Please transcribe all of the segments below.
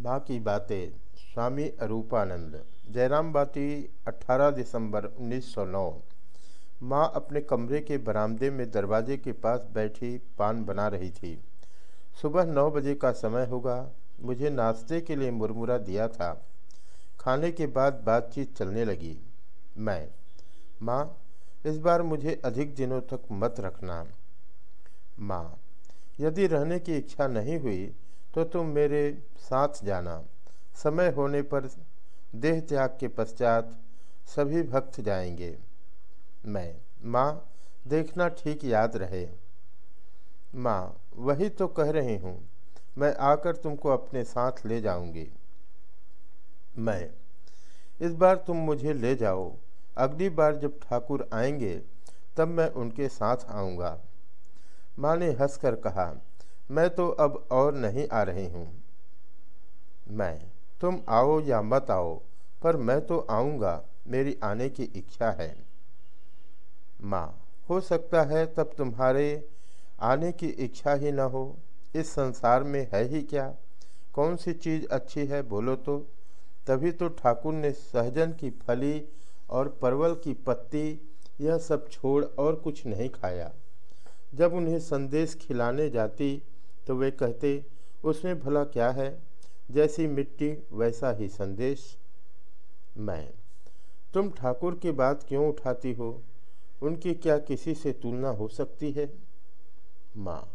माँ की बातें, स्वामी अरूपानंद। जयराम बाती 18 दिसंबर 1909 माँ अपने कमरे के बरामदे में दरवाजे के पास बैठी पान बना रही थी। सुबह नौ बजे का समय होगा। मुझे नाश्ते के लिए मुरमुरा दिया था। खाने के बाद बातचीत चलने लगी। मैं, माँ, इस बार मुझे अधिक दिनों तक मत रखना। माँ, यदि रहने की इच्छा नहीं हुई तो तुम मेरे साथ जाना। समय होने पर देह त्याग के पश्चात सभी भक्त जाएँगे। मैं, माँ, देखना ठीक याद रहे। माँ, वही तो कह रही हूँ, मैं आकर तुमको अपने साथ ले जाऊँगी। मैं, इस बार तुम मुझे ले जाओ। अगली बार जब ठाकुर आएँगे, तब मैं उनके साथ आऊँगा। माँ ने हंसकर कहा मैं तो अब और नहीं आ रही हूँ। मैं, तुम आओ या मत आओ, पर मैं तो आऊँगा, मेरी आने की इच्छा है। माँ, हो सकता है तब तुम्हारे आने की इच्छा ही न हो। इस संसार में है ही क्या? कौन सी चीज़ अच्छी है, बोलो तो। तभी तो ठाकुर ने सहजन की फली और परवल की पत्ती, यह सब छोड़ और कुछ नहीं खाया। जब उन्हें संदेश खिलाने जाती तो वे कहते, उसमें भला क्या है? जैसी मिट्टी, वैसा ही संदेश मैं। तुम ठाकुर की बात क्यों उठाती हो? उनकी क्या किसी से तुलना हो सकती है? माँ,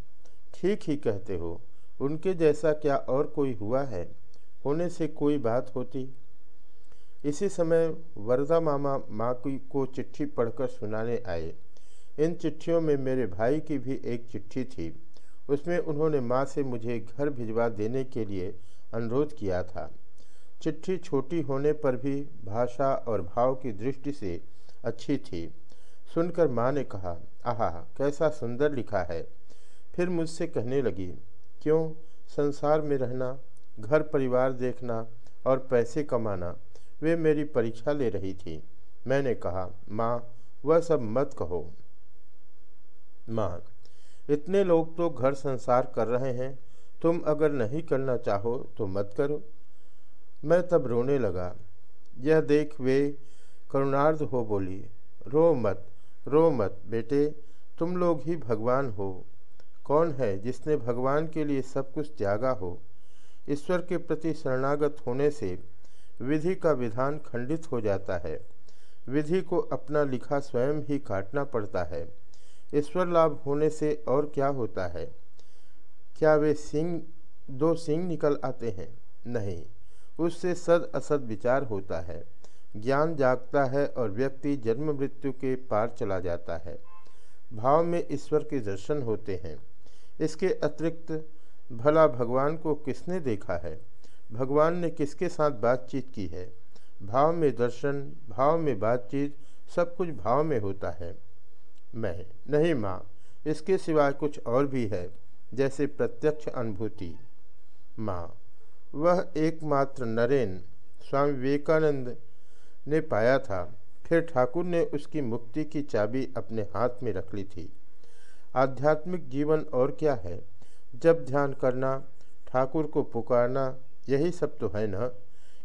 ठीक ही कहते हो, उनके जैसा क्या और कोई हुआ है? होने से कोई बात होती? इसी समय वरदा मामा, माँ की, को चिट्ठी पढ़कर सुनाने आए। इन चिट्ठियों में मेरे भाई की भी एक चिट्ठी थी। उसमें उन्होंने माँ से मुझे घर भिजवा देने के लिए अनुरोध किया था। चिट्ठी छोटी होने पर भी भाषा और भाव की दृष्टि से अच्छी थी। सुनकर माँ ने कहा, आहा, कैसा सुंदर लिखा है। फिर मुझसे कहने लगी, क्यों? संसार में रहना, घर परिवार देखना और पैसे कमाना, वे मेरी परीक्षा ले रही थी। मैंने कहा, माँ, वह सब मत कहो। माँ इतने लोग तो घर संसार कर रहे हैं, तुम अगर नहीं करना चाहो तो मत करो। मैं तब रोने लगा। यह देख वे करुणार्ध हो बोली, रो मत रो मत बेटे, तुम लोग ही भगवान हो। कौन है जिसने भगवान के लिए सब कुछ त्यागा हो? ईश्वर के प्रति शरणागत होने से विधि का विधान खंडित हो जाता है। विधि को अपना लिखा स्वयं ही काटना पड़ता है। ईश्वर लाभ होने से और क्या होता है? क्या वे सिंह, दो सिंह निकल आते हैं? नहीं। उससे सद असद विचार होता है। ज्ञान जागता है और व्यक्ति जन्म मृत्यु के पार चला जाता है। भाव में ईश्वर के दर्शन होते हैं। इसके अतिरिक्त, भला भगवान को किसने देखा है? भगवान ने किसके साथ बातचीत की है? भाव में दर्शन, भाव में बातचीत, सब कुछ भाव में होता है। मैं, नहीं माँ, इसके सिवाय कुछ और भी है, जैसे प्रत्यक्ष अनुभूति। माँ, वह एकमात्र नरेन स्वामी विवेकानंद ने पाया था। फिर ठाकुर ने उसकी मुक्ति की चाबी अपने हाथ में रख ली थी। आध्यात्मिक जीवन और क्या है? जब ध्यान करना, ठाकुर को पुकारना, यही सब तो है न?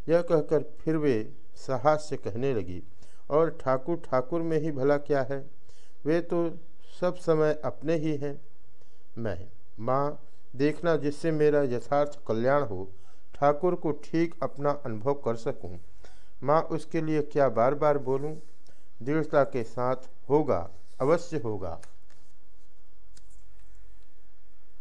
यह कहकर फिर वे साहस से कहने लगी। और ठाकुर ठाकुर में ही भला क्या है? वे तो सब समय अपने ही हैं मैं, माँ, देखना जिससे मेरा यथार्थ कल्याण हो, ठाकुर को ठीक अपना अनुभव कर सकूँ। माँ, उसके लिए क्या बार बार बोलूँ? दृढ़ता के साथ होगा, अवश्य होगा